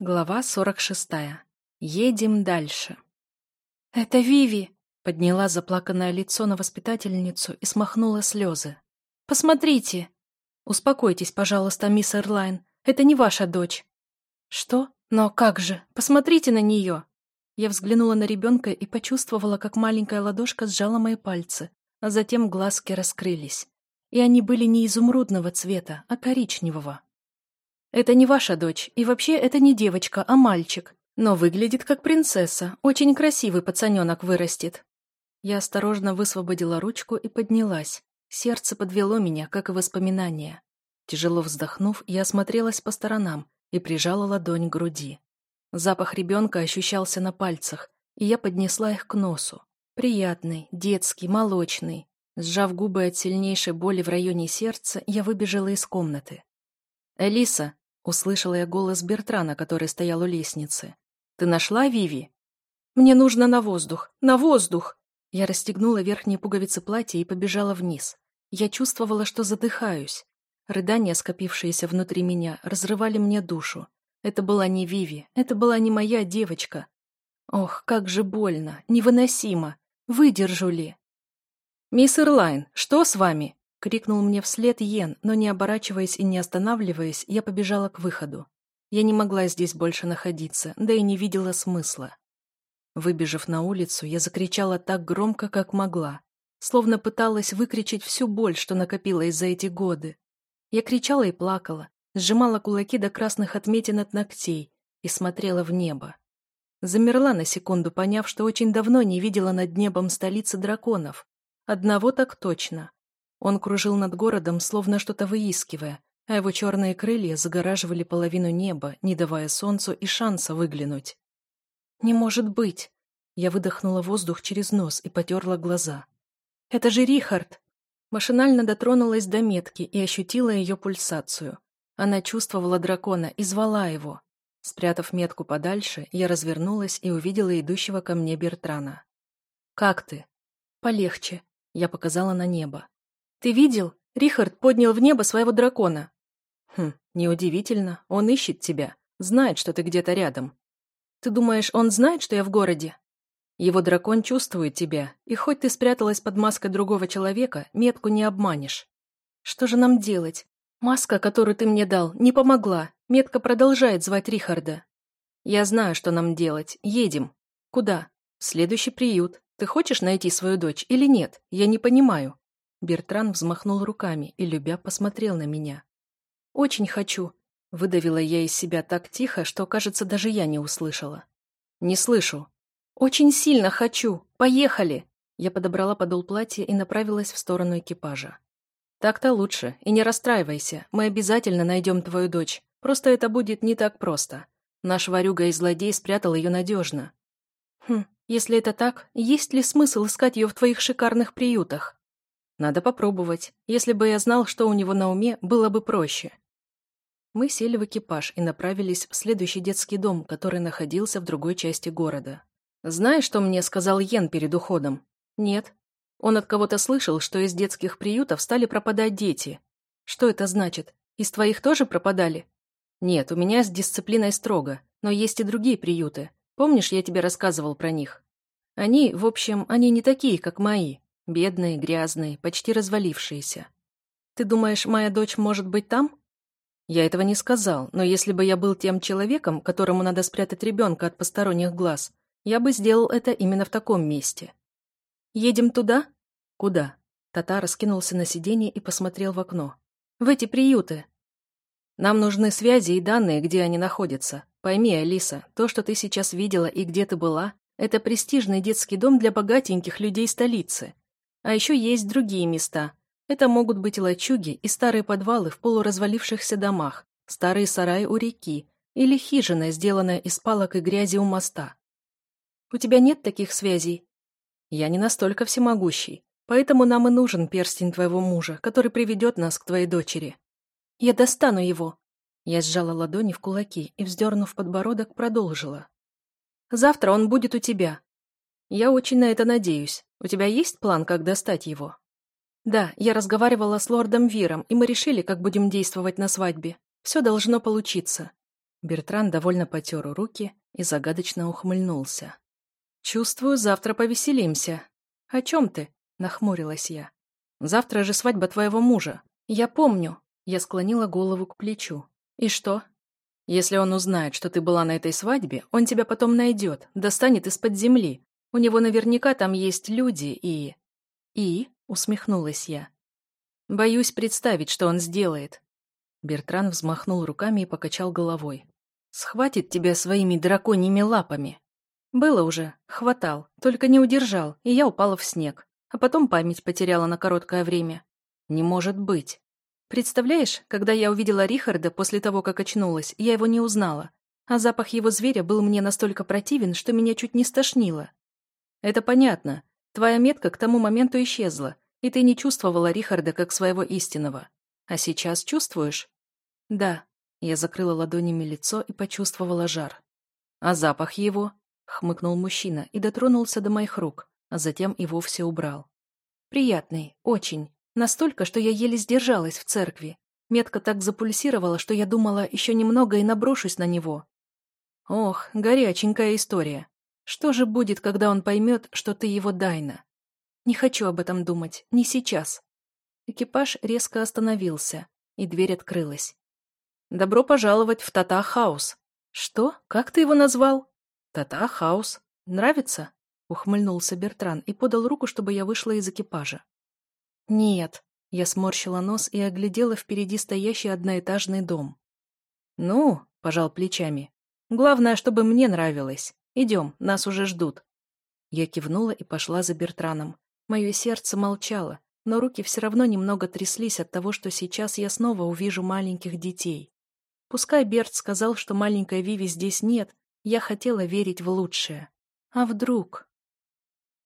Глава 46. Едем дальше. «Это Виви!» — подняла заплаканное лицо на воспитательницу и смахнула слезы. «Посмотрите!» «Успокойтесь, пожалуйста, мисс Эрлайн. Это не ваша дочь». «Что? Но как же? Посмотрите на нее!» Я взглянула на ребенка и почувствовала, как маленькая ладошка сжала мои пальцы, а затем глазки раскрылись. И они были не изумрудного цвета, а коричневого. Это не ваша дочь, и вообще это не девочка, а мальчик. Но выглядит как принцесса, очень красивый пацаненок вырастет. Я осторожно высвободила ручку и поднялась. Сердце подвело меня, как и воспоминания. Тяжело вздохнув, я осмотрелась по сторонам и прижала ладонь к груди. Запах ребенка ощущался на пальцах, и я поднесла их к носу. Приятный, детский, молочный. Сжав губы от сильнейшей боли в районе сердца, я выбежала из комнаты. «Элиса!» — услышала я голос Бертрана, который стоял у лестницы. «Ты нашла Виви?» «Мне нужно на воздух! На воздух!» Я расстегнула верхние пуговицы платья и побежала вниз. Я чувствовала, что задыхаюсь. Рыдания, скопившиеся внутри меня, разрывали мне душу. Это была не Виви, это была не моя девочка. Ох, как же больно, невыносимо. Выдержу ли? «Мисс Ирлайн, что с вами?» — крикнул мне вслед Йен, но не оборачиваясь и не останавливаясь, я побежала к выходу. Я не могла здесь больше находиться, да и не видела смысла. Выбежав на улицу, я закричала так громко, как могла, словно пыталась выкричать всю боль, что накопилась за эти годы. Я кричала и плакала, сжимала кулаки до красных отметин от ногтей и смотрела в небо. Замерла на секунду, поняв, что очень давно не видела над небом столицы драконов. Одного так точно. Он кружил над городом, словно что-то выискивая, а его черные крылья загораживали половину неба, не давая солнцу и шанса выглянуть. «Не может быть!» Я выдохнула воздух через нос и потерла глаза. «Это же Рихард!» Машинально дотронулась до метки и ощутила ее пульсацию. Она чувствовала дракона и звала его. Спрятав метку подальше, я развернулась и увидела идущего ко мне Бертрана. «Как ты?» «Полегче», — я показала на небо. «Ты видел? Рихард поднял в небо своего дракона». «Хм, неудивительно. Он ищет тебя. Знает, что ты где-то рядом. Ты думаешь, он знает, что я в городе?» Его дракон чувствует тебя, и хоть ты спряталась под маской другого человека, метку не обманешь. Что же нам делать? Маска, которую ты мне дал, не помогла. Метка продолжает звать Рихарда. Я знаю, что нам делать. Едем. Куда? В следующий приют. Ты хочешь найти свою дочь или нет? Я не понимаю. Бертран взмахнул руками и, любя, посмотрел на меня. «Очень хочу», — выдавила я из себя так тихо, что, кажется, даже я не услышала. «Не слышу». «Очень сильно хочу! Поехали!» Я подобрала подол платья и направилась в сторону экипажа. «Так-то лучше, и не расстраивайся, мы обязательно найдем твою дочь, просто это будет не так просто. Наш ворюга и злодей спрятал ее надежно». «Хм, если это так, есть ли смысл искать ее в твоих шикарных приютах?» Надо попробовать. Если бы я знал, что у него на уме, было бы проще. Мы сели в экипаж и направились в следующий детский дом, который находился в другой части города. Знаешь, что мне сказал Йен перед уходом? Нет. Он от кого-то слышал, что из детских приютов стали пропадать дети. Что это значит? Из твоих тоже пропадали? Нет, у меня с дисциплиной строго, но есть и другие приюты. Помнишь, я тебе рассказывал про них? Они, в общем, они не такие, как мои. Бедные, грязные, почти развалившиеся. Ты думаешь, моя дочь может быть там? Я этого не сказал, но если бы я был тем человеком, которому надо спрятать ребенка от посторонних глаз, я бы сделал это именно в таком месте. Едем туда? Куда? Тата раскинулся на сиденье и посмотрел в окно. В эти приюты. Нам нужны связи и данные, где они находятся. Пойми, Алиса, то, что ты сейчас видела и где ты была, это престижный детский дом для богатеньких людей столицы. А еще есть другие места. Это могут быть лачуги и старые подвалы в полуразвалившихся домах, старые сараи у реки или хижина, сделанная из палок и грязи у моста. У тебя нет таких связей? Я не настолько всемогущий, поэтому нам и нужен перстень твоего мужа, который приведет нас к твоей дочери. Я достану его. Я сжала ладони в кулаки и, вздернув подбородок, продолжила. Завтра он будет у тебя. Я очень на это надеюсь. У тебя есть план, как достать его? Да, я разговаривала с лордом Виром, и мы решили, как будем действовать на свадьбе. Все должно получиться. Бертран довольно потер руки и загадочно ухмыльнулся. «Чувствую, завтра повеселимся». «О чем ты?» — нахмурилась я. «Завтра же свадьба твоего мужа. Я помню». Я склонила голову к плечу. «И что?» «Если он узнает, что ты была на этой свадьбе, он тебя потом найдет, достанет из-под земли. У него наверняка там есть люди и...» «И?» — усмехнулась я. «Боюсь представить, что он сделает». Бертран взмахнул руками и покачал головой. «Схватит тебя своими драконьими лапами». «Было уже. Хватал. Только не удержал, и я упала в снег. А потом память потеряла на короткое время. Не может быть. Представляешь, когда я увидела Рихарда после того, как очнулась, я его не узнала. А запах его зверя был мне настолько противен, что меня чуть не стошнило. Это понятно. Твоя метка к тому моменту исчезла, и ты не чувствовала Рихарда как своего истинного. А сейчас чувствуешь? Да. Я закрыла ладонями лицо и почувствовала жар. А запах его? Хмыкнул мужчина и дотронулся до моих рук, а затем и вовсе убрал. Приятный, очень. Настолько, что я еле сдержалась в церкви. Метка так запульсировала, что я думала еще немного и наброшусь на него. Ох, горяченькая история. Что же будет, когда он поймет, что ты его Дайна? Не хочу об этом думать, не сейчас. Экипаж резко остановился, и дверь открылась. «Добро пожаловать в Тата-хаус». «Что? Как ты его назвал?» «Тата-хаус. Нравится?» — ухмыльнулся Бертран и подал руку, чтобы я вышла из экипажа. «Нет», — я сморщила нос и оглядела впереди стоящий одноэтажный дом. «Ну», — пожал плечами, — «главное, чтобы мне нравилось. Идем, нас уже ждут». Я кивнула и пошла за Бертраном. Мое сердце молчало, но руки все равно немного тряслись от того, что сейчас я снова увижу маленьких детей. Пускай Берт сказал, что маленькой Виви здесь нет, я хотела верить в лучшее. А вдруг?